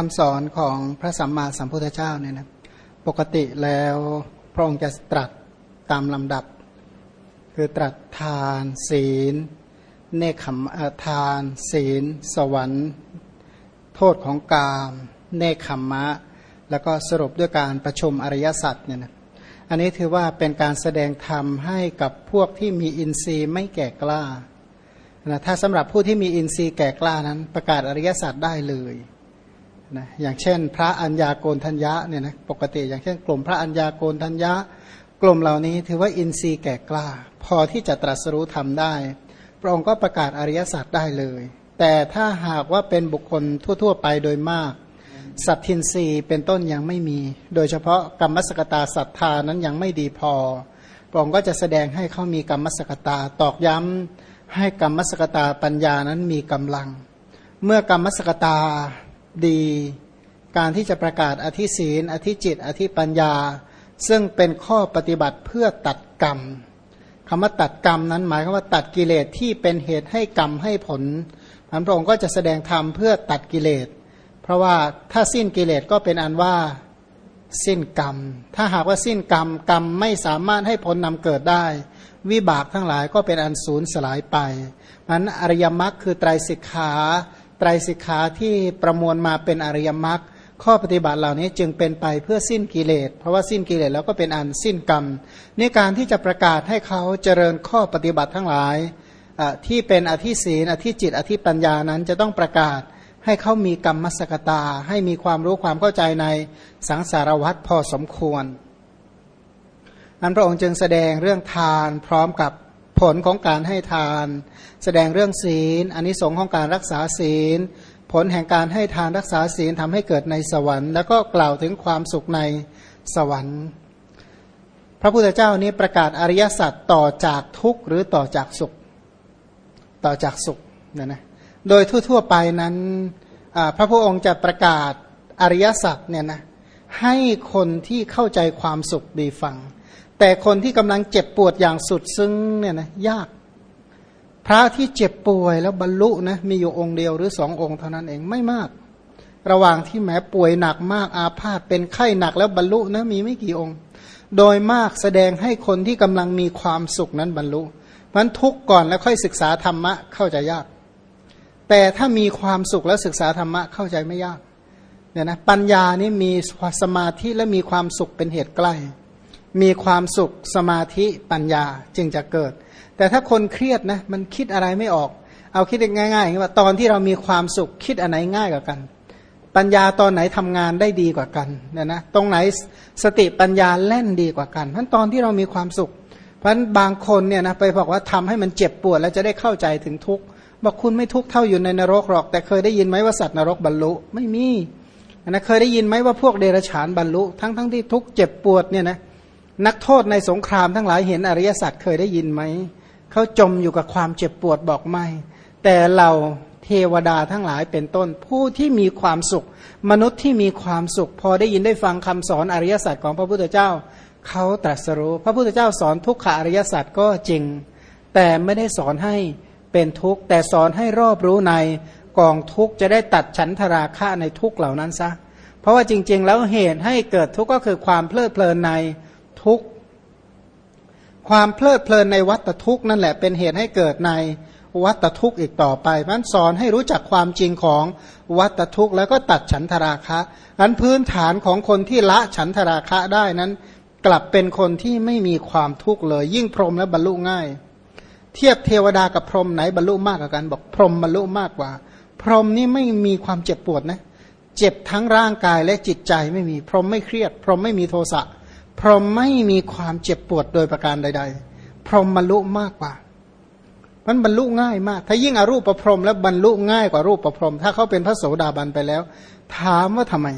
คำสอนของพระสัมมาสัมพุทธเจ้าเนี่ยนะปกติแล้วพระองค์จะตรัสตามลำดับ คือตรัสทานศีล เนคขมทาน ศีล สวรรค์ โทษของกาม เนคขมมะ แล้วก็สรุปด้วยการประชุมอริยสัจเนี่ยนะอันนี้ถือว่าเป็นการแสดงธรรมให้กับพวกที่มีอินทรีย์ไม่แก่กล้านะถ้าสำหรับผู้ที่มีอินทรีย์แก่กล้านั้นประกาศอริยสัจได้เลย นะอย่างเช่น พระอัญญาโกณทัญญะเนี่ยนะปกติ อย่างเช่น กลุ่มพระอัญญาโกณทัญญะ กลุ่มเหล่านี้ถือว่าอินทรีย์แก่กล้า พอที่จะตรัสรู้ทำได้ พระองค์ก็ประกาศอริยสัจได้เลย แต่ถ้าหากว่าเป็นบุคคลทั่ว ๆ ไปโดยมาก สัตทินรีเป็นต้นยังไม่มี โดยเฉพาะกรรมสกตาศรัทธานั้นยังไม่ดีพอพระองค์ก็จะแสดงให้เขามีกรรมสกตาตอกย้ำให้กรรมสกตาปัญญานั้นมีกำลัง เมื่อกรรมสกตา ดี การที่จะประกาศอธิศีลอธิจิต อธิปัญญา ซึ่งเป็นข้อปฏิบัติเพื่อตัดกรรมคำว่าตัดกรรมนั้นหมายความว่าตัดกิเลสที่เป็นเหตุให้กรรมให้ผลพระองค์ก็จะแสดงธรรมเพื่อตัดกิเลส เพราะว่าถ้าสิ้นกิเลสก็เป็นอันว่าสิ้นกรรม ถ้าหากว่าสิ้นกรรมกรรมไม่สามารถให้ผลนำเกิดได้ วิบากทั้งหลายก็เป็นอันสูญสลายไปมันอริยมรรคคือไตรสิกขา ไตรสิกขาที่ประมวลมาเป็นอริยมรรคข้อปฏิบัติเหล่านี้จึงเป็นไปเพื่อสิ้นกิเลส เพราะว่าสิ้นกิเลสแล้วก็เป็นอันสิ้นกรรมในการที่จะประกาศให้เขาเจริญข้อปฏิบัติทั้งหลายที่เป็นอธิศีนอธิจิต อธิปัญญานั้นจะต้องประกาศให้เขามีกรรมมสกตา ให้มีความรู้ความเข้าใจในสังสารวัฏพอสมควรนั้นพระองค์จึงแสดงเรื่องทานพร้อมกับ ผลของการให้ทาน แสดงเรื่องศีลอันนิสงของการรักษาศีล ผลแห่งการให้ทานรักษาศีลทำให้เกิดในสวรรค์ แล้วก็กล่าวถึงความสุขในสวรรค์ พระพุทธเจ้านี้ประกาศอริยสัจต่อจากทุกข์หรือต่อจากสุข ต่อจากสุขนะนะโดยทั่วๆไปนั้นพระพุทธองค์จะประกาศอริยสัจเนี่ยนะให้คนที่เข้าใจความสุขดีฟัง แต่คนที่กำลังเจ็บปวดอย่างสุดซึ้งเนี่ยนะยาก พระที่เจ็บป่วยแล้วบรรลุนะมีอยู่องค์เดียวหรือสององค์เท่านั้นเองไม่มาก ระหว่างที่แม้ป่วยหนักมากอาพาธเป็นไข้หนักแล้วบรรลุนะมีไม่กี่องค์ โดยมากแสดงให้คนที่กำลังมีความสุขนั้นบรรลุมันทุกก่อนแล้วค่อยศึกษาธรรมะเข้าใจยาก แต่ถ้ามีความสุขแล้วศึกษาธรรมะเข้าใจไม่ยากเนี่ยนะปัญญานี่มีสมาธิและมีความสุขเป็นเหตุใกล้ มีความสุขสมาธิปัญญาจึงจะเกิด แต่ถ้าคนเครียดนะมันคิดอะไรไม่ออก เอาคิดง่ายๆอย่างว่าตอนที่เรามีความสุขคิดอันไหนง่ายกว่ากัน ปัญญาตอนไหนทำงานได้ดีกว่ากันเนี่ยนะตรงไหนสติปัญญาเล่นดีกว่ากันเพราะตอนที่เรามีความสุข เพราะบางคนเนี่ยนะไปบอกว่าทำให้มันเจ็บปวดแล้วจะได้เข้าใจถึงทุกข์บอกคุณไม่ทุกข์เท่าอยู่ในนรกหรอก แต่เคยได้ยินไหมว่าสัตว์นรกบรรลุไม่มีนะเคยได้ยินไหมว่าพวกเดรัจฉานบรรลุ ทั้งทั้งที่ทุกข์เจ็บปวดเนี่ยนะ นักโทษในสงครามทั้งหลายเห็นอริยสัจเคยได้ยินไหม เขาจมอยู่กับความเจ็บปวดบอกไม่ แต่เราเทวดาทั้งหลายเป็นต้น ผู้ที่มีความสุข มนุษย์ที่มีความสุข พอได้ยินได้ฟังคำสอนอริยสัจของพระพุทธเจ้า เขาตรัสรู้ พระพุทธเจ้าสอนทุกขอริยสัจก็จริง แต่ไม่ได้สอนให้เป็นทุกข์ แต่สอนให้รอบรู้ในกองทุกข์จะได้ตัดฉันทราคะในทุกข์เหล่านั้นซะ เพราะว่าจริง ๆ แล้วเหตุให้เกิดทุกข์ก็คือความเพลิดเพลินใน ทุกข์ ความเพลิดเพลินในวัตทุกข์นั่นแหละเป็นเหตุให้เกิดในวัตทุกข์อีกต่อไปมันสอนให้รู้จักความจริงของวัตทุกข์แล้วก็ตัดฉันทราคะอันพื้นฐานของคนที่ละฉันทราคะได้นั้น กลับเป็นคนที่ไม่มีความทุกข์เลย ยิ่งพรหมและบรรลุง่าย เทียบเทวดากับพรหมไหนบรรลุมากกว่ากัน บอกพรหมบรรลุมากกว่า พรหมนี่ไม่มีความเจ็บปวดนะ เจ็บทั้งร่างกายและจิตใจไม่มี พรหมไม่เครียด พรหมไม่มีโทสะ พรหมไม่มีความเจ็บปวดโดยประการใด ๆ พรหมบรรลุมากกว่า มันบรรลุง่ายมาก ถ้ายิ่งอรูปประพรมแล้วบรรลุง่ายกว่ารูปประพรม ถ้าเขาเป็นพระโสดาบันไปแล้ว ถามว่าทำไม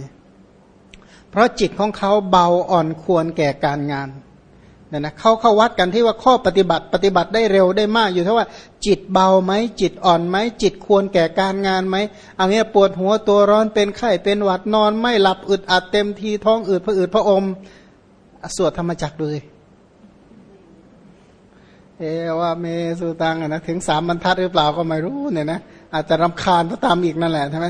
เพราะจิตของเขาเบาอ่อนควรแก่การงานเนี่ยนะเขาเข้าวัดกันที่ว่าข้อปฏิบัติปฏิบัติได้เร็วได้มากอยู่เท่าว่า จิตเบาไหมจิตอ่อนไหมจิตควรแก่การงานไหมอันนี้ปวดหัวตัวร้อนเป็นไข้เป็นหวัดนอน ไม่หลับอึดอัดเต็มทีท้องอืดพระอืดพระอม สวดธรรมจักดูสิเอว่าเมสุตังนะถึงสามบรรทัดหรือเปล่าก็ไม่รู้เนี่ยนะอาจจะรำคาญพระตามอีกนั่นแหละใช่ไหม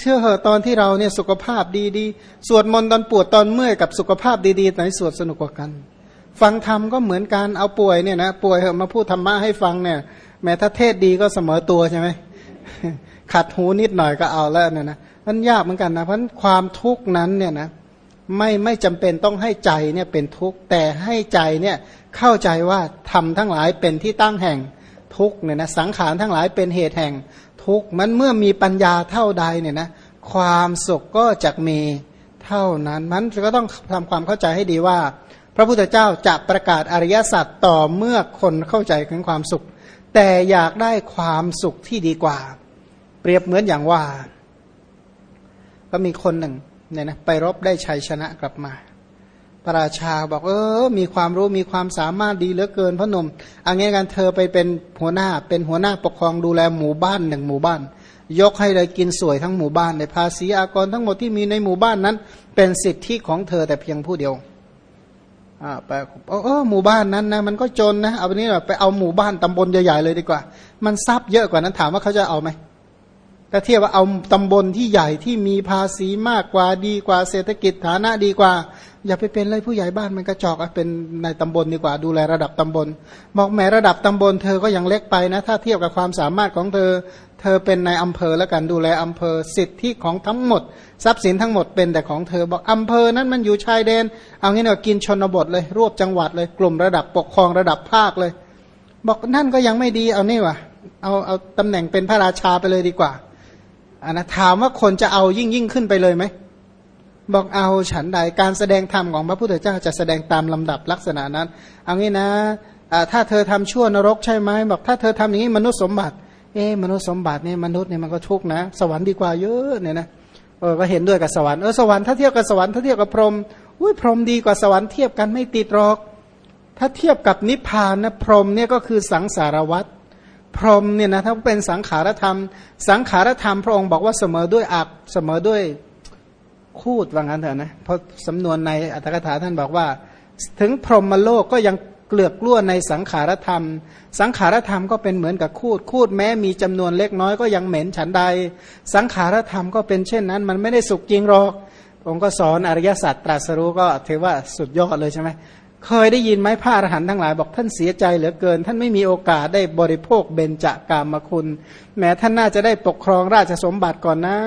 เชื่อเหอะตอนที่เราเนี่ยสุขภาพดีๆ สวดมนต์ตอนปวดตอนเมื่อยกับสุขภาพดีๆไหนสวดสนุกกว่ากัน ฟังธรรมก็เหมือนการเอาป่วยเนี่ยนะป่วยเหอะมาพูดธรรมะให้ฟังเนี่ย แม้ถ้าเทศดีก็เสมอตัวใช่ไหมขัดหูนิดหน่อยก็เอาแล้วเนี่ยนะมันยากเหมือนกันนะเพราะความทุกข์นั้นเนี่ยนะ ไม่ไม่จำเป็นต้องให้ใจเนี่ยเป็นทุกข์แต่ให้ใจเนี่ยเข้าใจว่าทำทั้งหลายเป็นที่ตั้งแห่งทุกข์เนี่ยนะสังขารทั้งหลายเป็นเหตุแห่งทุกข์มันเมื่อมีปัญญาเท่าใดเนี่ยนะความสุขก็จะมีเท่านั้นมันก็ต้องทำความเข้าใจให้ดีว่า พระพุทธเจ้าจะประกาศอริยสัจต่อเมื่อคนเข้าใจถึงความสุข แต่อยากได้ความสุขที่ดีกว่า เปรียบเหมือนอย่างว่า ก็มีคนหนึ่ง เนี่ยนะไปรบได้ชัยชนะกลับมาพระราชาบอกเออ มีความรู้มีความสามารถดีเหลือเกินพระนมอันนี้กันเธอไปเป็นหัวหน้าเป็นหัวหน้าปกครองดูแลหมู่บ้านหนึ่งหมู่บ้าน ยกให้เลยกินสวยทั้งหมู่บ้านในภาษีอากรทั้งหมดที่มีในหมู่บ้านนั้น เป็นสิทธิของเธอแต่เพียงผู้เดียวอ่าไปเออหมู่บ้านนั้นนะมันก็จนนะเอาไปนี้ไปเอาหมู่บ้านตำบลใหญ่ๆเลยดีกว่า มันทรัพย์เยอะกว่านั้นถามว่าเขาจะเอาไหม ถ้าเทียบว่าเอาตำบลที่ใหญ่ที่มีภาษีมากกว่าดีกว่าเศรษฐกิจฐานะดีกว่า อย่าไปเป็นเลยผู้ใหญ่บ้านมันกระจอกเป็นในตำบลดีกว่า ดูแลระดับตำบลบอกแม้ระดับตำบลเธอก็ยังเล็กไปนะ ถ้าเทียบกับความสามารถของเธอ เธอเป็นในอำเภอแล้วกันดูแลอำเภอสิทธิของทั้งหมด ทรัพย์สินทั้งหมดเป็นแต่ของเธอบอกอำเภอนั้นมันอยู่ชายแดน เอางี้เนาะกินชนบทเลยรวบจังหวัดเลยกลุ่มระดับปกครองระดับภาคเลย บอกนั่นก็ยังไม่ดีเอานี่วะเอาเอาตำแหน่งเป็นพระราชาไปเลยดีกว่า อันนะถามว่าคนจะเอายิ่งยิ่งขึ้นไปเลยไหมบอกเอาฉันใดการแสดงธรรมของพระพุทธเจ้าจะแสดงตามลำดับลักษณะนั้นเอางี้นะถ้าเธอทำชั่วนรกใช่ไหมบอกถ้าเธอทำอย่างนี้มนุษย์สมบัติ เอ๊มนุษย์สมบัติเนี่ยมนุษย์เนี่ยมันก็ทุกข์นะ สวรรค์ดีกว่าเยอะเนี่ยนะเออก็เห็นด้วยกับสวรรค์เออสวรรค์ถ้าเทียบกับสวรรค์ถ้าเทียบกับพรหมอุ้ยพรหมดีกว่าสวรรค์เทียบกันไม่ติดหรอก ถ้าเทียบกับนิพพานนะพรหมเนี่ยก็คือสังสารวัตร พรหมเนี่ยนะถ้าเป็นสังขารธรรม สังขารธรรมพระองค์บอกว่าเสมอด้วยอักเสมอด้วยคูดว่างั้นเถอะนะเพราะสำนวนในอัตถกถาท่านบอกว่า ถึงพรหมโลกก็ยังเกลือกกล้วในสังขารธรรม สังขารธรรมก็เป็นเหมือนกับคูดคูดแม้มีจำนวนเล็กน้อยก็ยังเหม็นฉันใด สังขารธรรมก็เป็นเช่นนั้น มันไม่ได้สุกจริงหรอกองค์ก็สอนอริยสัจตรัสรู้ก็ถือว่าสุดยอดเลยใช่ไหม เคยได้ยินไหมพระอรหันต์ทั้งหลายบอกท่านเสียใจเหลือเกิน ท่านไม่มีโอกาสได้บริโภคเบญจากามคุณ แม้ท่านน่าจะได้ปกครองราชสมบัติก่อนนะ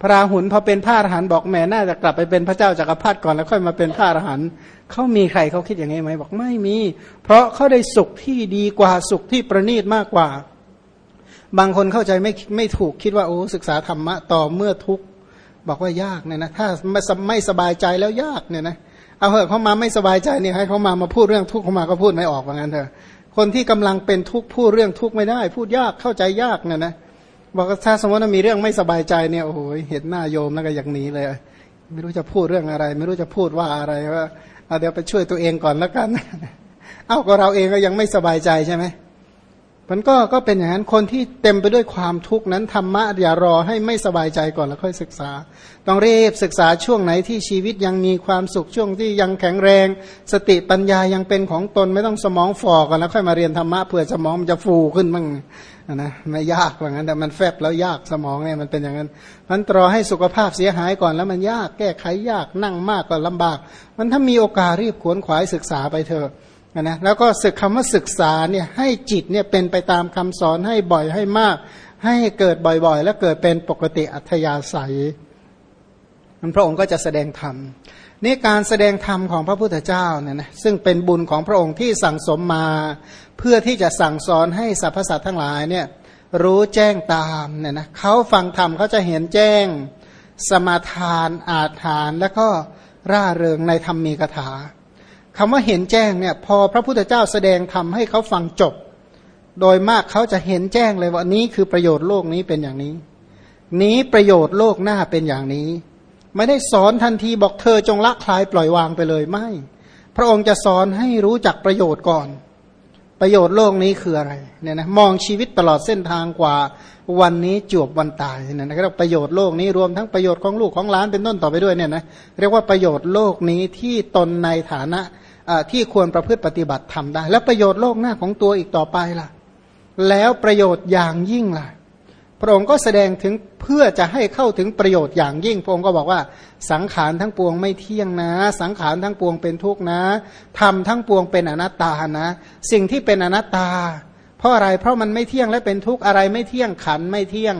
พระราหุลพอเป็นพระอรหันต์บอกแม่น่าจะกลับไปเป็นพระเจ้าจากักรพรรดิก่อนแล้วค่อยมาเป็นพระอรหันต์เขามีใครเขาคิดอย่างนี้ไหมบอกไม่มี เพราะเขาได้สุขที่ดีกว่าสุขที่ประณีตมากกว่า บางคนเข้าใจไม่ไม่ถูกคิดว่าโอ้ศึกษาธรรมะต่อเมื่อทุกบอกว่ายากเนี่ยนะถ้าไม่ไม่สบายใจแล้วยากเนี่ยนะ เอาเหอะเขามาไม่สบายใจเนี่ยให้เขามามาพูดเรื่องทุกข์เขามาก็พูดไม่ออกว่างั้นเถอะคนที่กำลังเป็นทุกข์พูดเรื่องทุกข์ไม่ได้ พูดยากเข้าใจยากเนี่ยนะบอกถ้าสมมติว่ามีเรื่องไม่สบายใจเนี่ยโอ้โหเห็นหน้าโยมแล้วก็อย่างนี้เลย ไม่รู้จะพูดเรื่องอะไร ไม่รู้จะพูดว่าอะไรว่าเดี๋ยวไปช่วยตัวเองก่อนแล้วกัน เอ้าก็เราเองก็ยังไม่สบายใจใช่ไหม มันก็ก็เป็นอย่างนั้นคนที่เต็มไปด้วยความทุกข์นั้นธรรมะอย่ารอให้ไม่สบายใจก่อนแล้วค่อยศึกษา ต้องรีบศึกษาช่วงไหนที่ชีวิตยังมีความสุขช่วงที่ยังแข็งแรง สติปัญญายังเป็นของตนไม่ต้องสมองฝ่อก่อนแล้วค่อยมาเรียนธรรมะเผื่อสมองมันจะฟูขึ้นบ้างนะไม่ยากว่างั้นแต่มันแฟบแล้วยากสมองเนี่ยมันเป็นอย่างนั้นมันรอให้สุขภาพเสียหายก่อนแล้วมันยากแก้ไขยากนั่งมากก็ลำบาก มันถ้ามีโอกาสรีบขวนขวายศึกษาไปเถอะ นะแล้วก็ศึกคำว่าศึกษาเนี่ยให้จิตเนี่ยเป็นไปตามคำสอนให้บ่อยให้มาก ให้เกิดบ่อยๆ และเกิดเป็นปกติอัธยาศัยมันพระองค์ก็จะแสดงธรรมนี่การแสดงธรรมของพระพุทธเจ้าเนี่ยนะซึ่งเป็นบุญของพระองค์ที่สั่งสมมา เพื่อที่จะสั่งสอนให้สรรพสัตว์ทั้งหลายเนี่ยรู้แจ้งตามเนี่ยนะเขาฟังธรรมเขาจะเห็นแจ้งสมาทานอาถานและก็ร่าเริงในธรรมมีคาถา คำว่าเห็นแจ้งเนี่ยพอพระพุทธเจ้าแสดงทำให้เขาฟังจบ โดยมากเขาจะเห็นแจ้งเลยว่านี้คือประโยชน์โลกนี้เป็นอย่างนี้ นี้ประโยชน์โลกหน้าเป็นอย่างนี้ ไม่ได้สอนทันทีบอกเธอจงละคลายปล่อยวางไปเลยไม่ พระองค์จะสอนให้รู้จักประโยชน์ก่อน ประโยชน์โลกนี้คืออะไรเนี่ยนะมองชีวิตตลอดเส้นทางกว่าวันนี้จวบวันตายเนี่ยนะเรียกประโยชน์โลกนี้รวมทั้งประโยชน์ของลูกของหลานเป็นต้นต่อไปด้วยเนี่ยนะเรียกว่าประโยชน์โลกนี้ที่ตนในฐานะ ที่ควรประพฤติปฏิบัติทำได้ แล้วประโยชน์โลกหน้าของตัวอีกต่อไปล่ะ แล้วประโยชน์อย่างยิ่งล่ะ พระองค์ก็แสดงถึงเพื่อจะให้เข้าถึงประโยชน์อย่างยิ่ง พระองค์ก็บอกว่าสังขารทั้งปวงไม่เที่ยงนะ สังขารทั้งปวงเป็นทุกข์นะทำทั้งปวงเป็นอนัตตานะ สิ่งที่เป็นอนัตตา เพราะอะไรเพราะมันไม่เที่ยงและเป็นทุกข์อะไรไม่เที่ยงขันไม่เที่ยง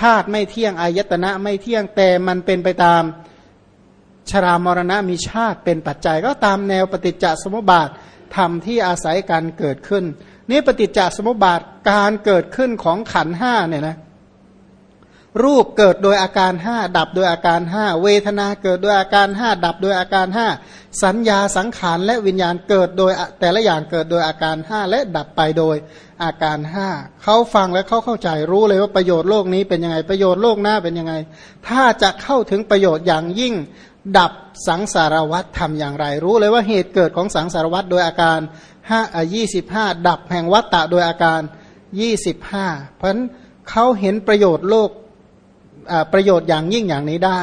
ธาตุไม่เที่ยงอายตนะไม่เที่ยงแต่มันเป็นไปตาม ชรามรณะมีชาติเป็นปัจจัยก็ตามแนวปฏิจจสมุปบาทธรรมที่อาศัยการเกิดขึ้น นี่ปฏิจจสมุปบาทการเกิดขึ้นของขันห้าเนี่ยนะรูปเกิดโดยอาการห้าดับโดยอาการห้าเวทนาเกิดโดยอาการห้าดับโดยอาการห้าสัญญาสังขารและวิญญาณเกิดโดยแต่ละอย่างเกิดโดยอาการห้าและดับไปโดยอาการห้าเขาฟังและเขาเข้าใจรู้เลยว่าประโยชน์โลกนี้เป็นยังไงประโยชน์โลกหน้าเป็นยังไง ถ้าจะเข้าถึงประโยชน์อย่างยิ่ง ดับสังสารวัตทำอย่างไร รู้เลยว่าเหตุเกิดของสังสารวัตโดยอาการห้ายี่สิบห้าดับแห่งวัตตะโดยอาการยี่สิบห้าเพราะฉะนั้นเขาเห็นประโยชน์โลกประโยชน์อย่างยิ่งอย่างนี้ได้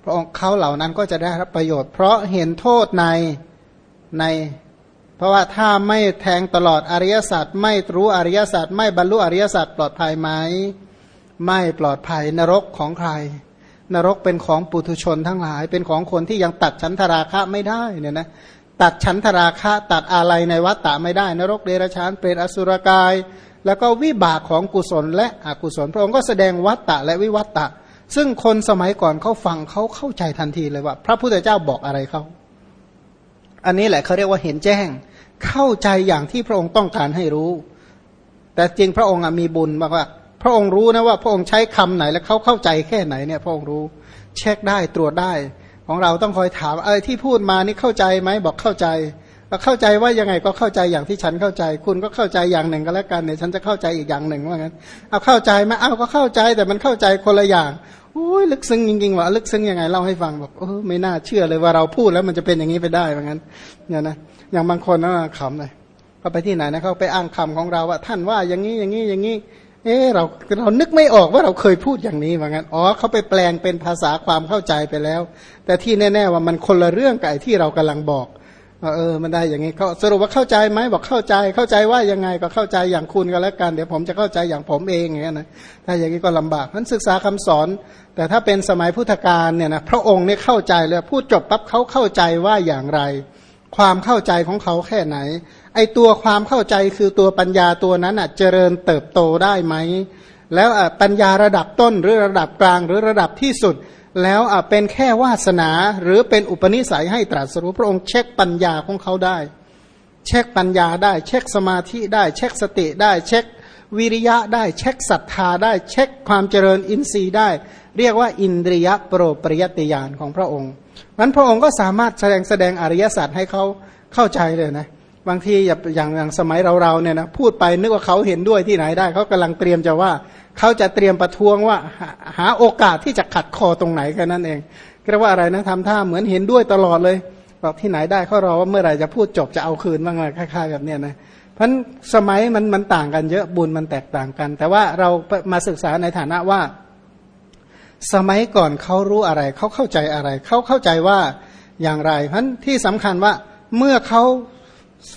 เพราะเขาเหล่านั้นก็จะได้รับประโยชน์ เพราะเห็นโทษในใน เพราะว่าถ้าไม่แทงตลอดอริยสัจไม่รู้อริยสัจไม่บรรลุอริยสัจปลอดภัยไหมไม่ปลอดภัยนรกของใคร นรกเป็นของปุถุชนทั้งหลาย เป็นของคนที่ยังตัดฉันทราคะไม่ได้เนี่ยนะตัดฉันทราคะตัดอะไรในวัฏฏะไม่ได้ นรกเดรัจฉานเปรตอสุรกาย แล้วก็วิบากของกุศลและอกุศล พระองค์ก็แสดงวัตตะและวิวัตตะซึ่งคนสมัยก่อนเขาฟังเขาเข้าใจทันทีเลยว่า พระพุทธเจ้าบอกอะไรเขาอันนี้แหละเขาเรียกว่าเห็นแจ้ง เข้าใจอย่างที่พระองค์ต้องการให้รู้ แต่จริงพระองค์มีบุญมากว่า ระองค์รู้นะว่าพระองค์ใช้คำไหนและเขาเข้าใจแค่ไหนเนี่ยพระองค์รู้ เช็คได้ตรวจได้ ของเราต้องคอยถามเออที่พูดมานี่เข้าใจไหมบอกเข้าใจเราเข้าใจว่ายังไงก็เข้าใจอย่างที่ฉันเข้าใจ คุณก็เข้าใจอย่างหนึ่งก็แล้วกันเนี่ยฉันจะเข้าใจอีกอย่างหนึ่งว่างั้นเอาเข้าใจไหมเอาก็เข้าใจแต่มันเข้าใจคนละอย่างโอ้ยลึกซึ้งจริงๆว่าลึกซึ้งยังไงเล่าให้ฟังบอกโอ้ไม่น่าเชื่อเลยว่าเราพูดแล้วมันจะเป็นอย่างนี้ไปได้ว่างั้นเนี่ยนะอย่างบางคนนะขำเลยเขาไปที่ไหนนะเขาไปอ้างคำของเราว่าท่านว่าอย่างนี้อย่างนี้อย่างนี้ เออเราเรานึกไม่ออกว่าเราเคยพูดอย่างนี้ว่างั้นอ๋อเขาไปแปลงเป็นภาษาความเข้าใจไปแล้ว แต่ที่แน่ ๆ ว่ามันคนละเรื่องกับที่เรากำลังบอกเออมันได้อย่างนี้เขาสรุปว่าเข้าใจไหมบอกเข้าใจเข้าใจว่ายังไงก็เข้าใจอย่างคุณก็แล้วกัน เดี๋ยวผมจะเข้าใจอย่างผมเองอย่างนี้นะถ้าอย่างนี้ก็ลำบากนั้นศึกษาคำสอน แต่ถ้าเป็นสมัยพุทธกาลเนี่ยนะพระองค์เนี่ยเข้าใจเลยพูดจบปั๊บเขาเข้าใจว่าอย่างไร ความเข้าใจของเขาแค่ไหน ไอตัวความเข้าใจคือตัวปัญญาตัวนั้นอะเจริญเติบโตได้ไหม แล้วปัญญาระดับต้นหรือระดับกลางหรือระดับที่สุด แล้วเป็นแค่วาสนาหรือเป็นอุปนิสัยให้ตรัสรู้พระองค์เช็คปัญญาของเขาได้ เช็คปัญญาได้ เช็คสมาธิได้ เช็คสติได้ เช็ควิริยะได้ เช็คศรัทธาได้ เช็คความเจริญอินทรีย์ได้ เรียกว่าอินทรียะโปรปริยติยานของพระองค์มันพระองค์ก็สามารถแสดงแสดงอริยสัจให้เขาเข้าใจเลยนะ บางทีอย่างอย่างสมัยเราๆเนี่ยนะพูดไปนึกว่าเขาเห็นด้วยที่ไหนได้เขากำลังเตรียมจะว่าเขาจะเตรียมประท้วงว่าหาโอกาสที่จะขัดคอตรงไหนแค่นั้นเองเรียกว่าอะไรนะทำท่าเหมือนเห็นด้วยตลอดเลยบอกที่ไหนได้เขารอว่าเมื่อไหร่จะพูดจบจะเอาคืนบ้างอะไรคล้ายๆแบบเนี้ยนะเพราะสมัยมันมันต่างกันเยอะบุญมันแตกต่างกัน แต่ว่าเรามาศึกษาในฐานะว่า สมัยก่อนเขารู้อะไรเขาเข้าใจอะไรเขาเข้าใจว่าอย่างไรเพราะที่สำคัญว่าเมื่อเขา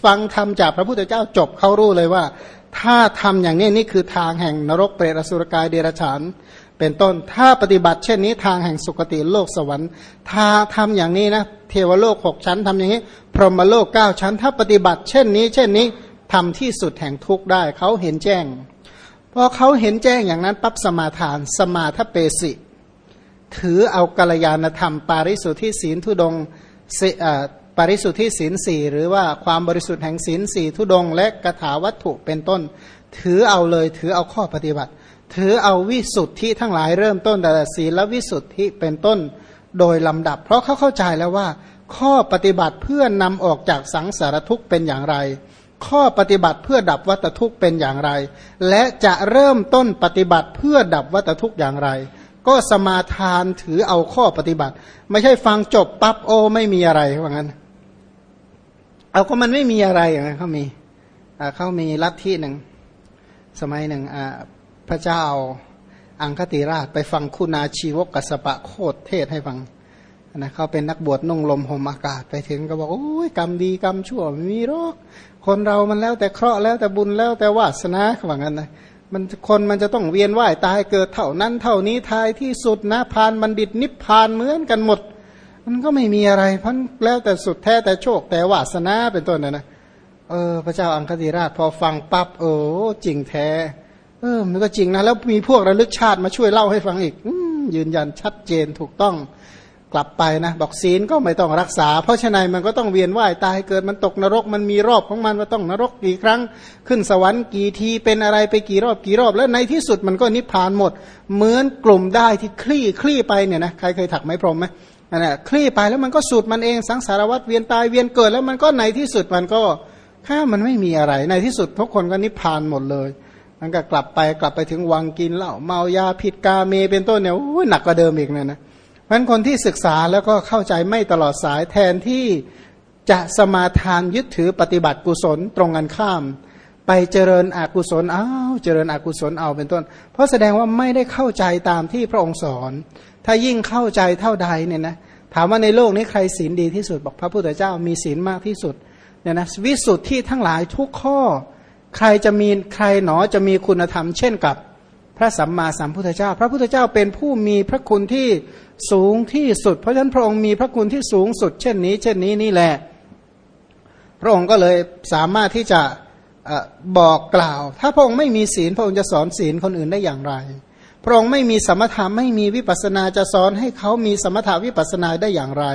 ฟังธรรมจากพระพุทธเจ้าจบเขารู้เลยว่า ถ้าทำอย่างนี้นี่คือทางแห่งนรกเปรตอสุรกายเดรัจฉาน เป็นต้นถ้าปฏิบัติเช่นนี้ทางแห่งสุคติโลกสวรรค์ถ้าทำอย่างนี้นะเทวโลกหกชั้นทำอย่างนี้ พรหมโลกเก้าชั้น ถ้าปฏิบัติเช่นนี้ เช่นนี้ทำที่สุดแห่งทุกข์ได้เขาเห็นแจ้งพอเขาเห็นแจ้งอย่างนั้นปั๊บสมาทาน สมาทเปสิ ถือเอากัลยาณธรรม ปาริสุทธิศีลทุดง ปริสุทธิศีลสี่หรือว่าความบริสุทธิ์แห่งศีลสี่ทุดงและกถาวัตถุเป็นต้น ถือเอาเลยถือเอาข้อปฏิบัติ ถือเอาวิสุทธิทั้งหลายเริ่มต้นแต่ศีลและวิสุทธิเป็นต้นโดยลำดับ เพราะเขาเข้าใจแล้วว่า ข้อปฏิบัติเพื่อนำออกจากสังสารทุกข์เป็นอย่างไร ข้อปฏิบัติเพื่อดับวัตทุกข์เป็นอย่างไร และจะเริ่มต้นปฏิบัติเพื่อดับวัตทุกข์อย่างไรก็สมาทานถือเอาข้อปฏิบัติ ไม่ใช่ฟังจบปั๊บโอไม่มีอะไรว่างั้น เอาก็มันไม่มีอะไรอย่างนั้นเขามีเขามีลัทธิหนึ่ง สมัยหนึ่งพระเจ้าอังคติราชไปฟังคุณาชีวกกัสปะโคตเทศให้ฟังนะเขาเป็นนักบวชนุ่งลมห่มอากาศไปถึงก็บอกโอ้ยกรรมดีกรรมชั่วไม่มีหรอกคนเรามันแล้วแต่เคราะห์แล้วแต่บุญแล้วแต่วาสนาเขาบอกงั้นนะมันคนมันจะต้องเวียนว่ายตายเกิดเท่านั้นเท่านี้ทายที่สุดนะพานบัณฑิตนิพพานเหมือนกันหมด มันก็ไม่มีอะไรพราะแล้วแต่สุดแท้แต่โชคแต่วาสนาเป็นต้นนะนะเออ พระเจ้าอังคติราชพอฟังปับ๊บเออจริงแท้ เออ มันก็จริงนะ แล้วมีพวกระลึกชาติมาช่วยเล่าให้ฟังอีกอยืนยันชัดเจนถูกต้องกลับไปนะ บอกศีลก็ไม่ต้องรักษา เพราะฉะนั้นมันก็ต้องเวียนว่ายตายเกิดมันตกนรกมันมีรอบของมันว่าต้องนรกกี่ครั้ง ขึ้นสวรรค์กี่ทีเป็นอะไรไปกี่รอบกี่รอบ แล้วในที่สุดมันก็นิพพานหมด เหมือนกลุ่มได้ที่คลี่คลี่ไปเนี่ยนะใครเคยถักไม้พรมไหม นั่นแหละคลี่ไปแล้วมันก็สูตรมันเองสังสารวัตรเวียนตายเวียนเกิดแล้วมันก็ในที่สุดมันก็ค่ามันไม่มีอะไร ในที่สุดทุกคนก็นิพพานหมดเลยมันก็กลับไปกลับไปถึงวังกินเหล้าเมายาผิดกาเมเป็นต้นเนี่ยหนักกว่าเดิมอีกเนี่ยนะพราะคนที่ศึกษาแล้วก็เข้าใจไม่ตลอดสายแทนที่จะสมาทานยึดถือปฏิบัติกุศลตรงกันข้าม ไปเจริญอกุศลอ้าวเจริญอกุศลเอาเป็นต้น เพราะแสดงว่าไม่ได้เข้าใจตามที่พระองค์สอน ถ้ายิ่งเข้าใจเท่าใดเนี่ยนะถามว่าในโลกนี้ใครศีลดีที่สุดบอกพระพุทธเจ้ามีศีลมากที่สุดเนี่ยนะวิสุทธิทั้งหลายทุกข้อ ใครจะมีใครหนอจะมีคุณธรรม เช่นกับพระสัมมาสัมพุทธเจ้า พระพุทธเจ้าเป็นผู้มีพระคุณที่สูงที่สุด เพราะฉะนั้นพระองค์มีพระคุณที่สูงสุด เช่นนี้ เช่นนี้นี่แหละ พระองค์ก็เลยสามารถที่จะบอกกล่าว ถ้าพระองค์ไม่มีศีลพระองค์จะสอนศีลคนอื่นได้อย่างไร พระองค์ไม่มีสมถะไม่มีวิปัสนาจะสอนให้เขามีสมถาวิปัสนาได้อย่างไร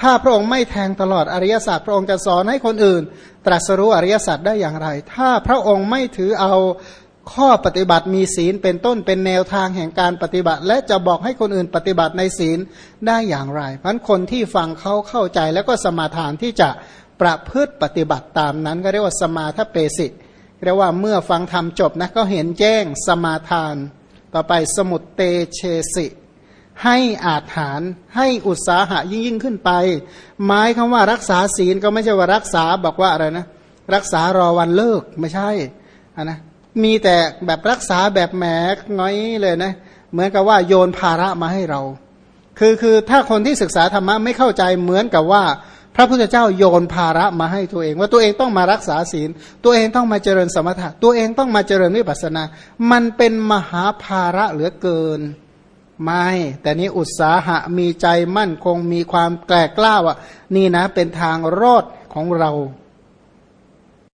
ถ้าพระองค์ไม่แทงตลอดอริยศาสตร์พระองค์จะสอนให้คนอื่น ตรัสรู้อริยศาสตร์ได้อย่างไร ถ้าพระองค์ไม่ถือเอาข้อปฏิบัติมีศีลเป็นต้นเป็นแนวทางแห่งการปฏิบัติ และจะบอกให้คนอื่นปฏิบัติในศีลได้อย่างไร เพราะคนที่ฟังเขาเข้าใจแล้วก็สมาทานที่จะประพฤติปฏิบัติตามนั้นก็เรียกว่าสมาทเปสิเรียกว่าเมื่อฟังธรรมจบนะก็เห็นแจ้งสมาทาน ต่อไปสมุตเตเชสิ ให้อาถานให้อุตสาหะยิ่งยิ่งขึ้นไป หมายคำว่ารักษาศีลก็ไม่ใช่ว่ารักษาบอกว่าอะไรนะ รักษารอวันเลิกไม่ใช่อะนะมีแต่แบบรักษาแบบแหมน้อยเลยนะ เหมือนกับว่าโยนภาระมาให้เรา คือคือถ้าคนที่ศึกษาธรรมะไม่เข้าใจเหมือนกับว่า พระพุทธเจ้าโยนภาระมาให้ตัวเอง ว่าตัวเองต้องมารักษาศีล ตัวเองต้องมาเจริญสมถะ ตัวเองต้องมาเจริญวิปัสสนา มันเป็นมหาภาระเหลือเกิน ไม่ แต่นี้อุตสาหะมีใจมั่นคงมีความแกล้กล้าอะ นี่นะเป็นทางรอดของเรา